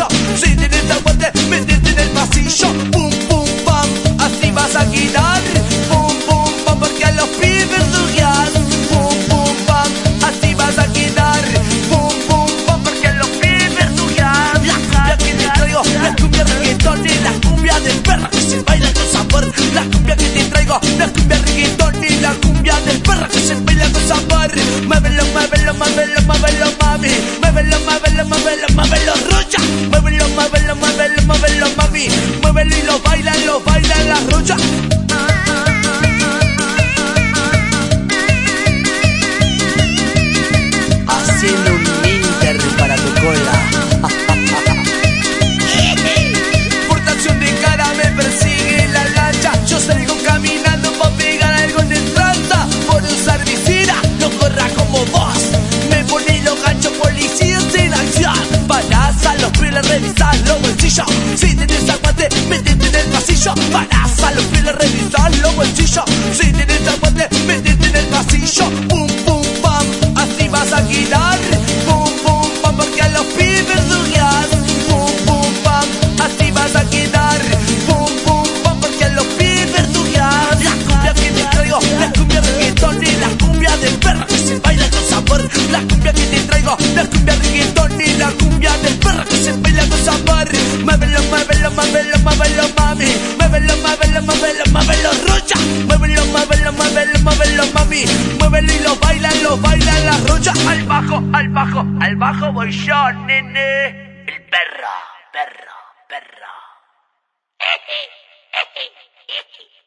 los bolsillos Y lo bailan, lo bailan la rocha en el pasillo Parás a los bolsillos Si tienes aguante, metete en el pasillo. Pum, pum, pam, así vas a girar. Pum, pum, pam, porque a los pibes dugas Pum, pum, pam, así vas a quedar Pum, pum, pam, porque a los pibes dugas La cumbia que te traigo, la cumbia reggaetón y la cumbia de perra que se baila con sabor. La cumbia que te traigo, la cumbia reggaetón y la cumbia de perra que se baila con sabor. Muévelo, muévelo, muévelo, muévelo, al bajo, al bajo, al bajo voy yo, nene. El perro, perro, perro.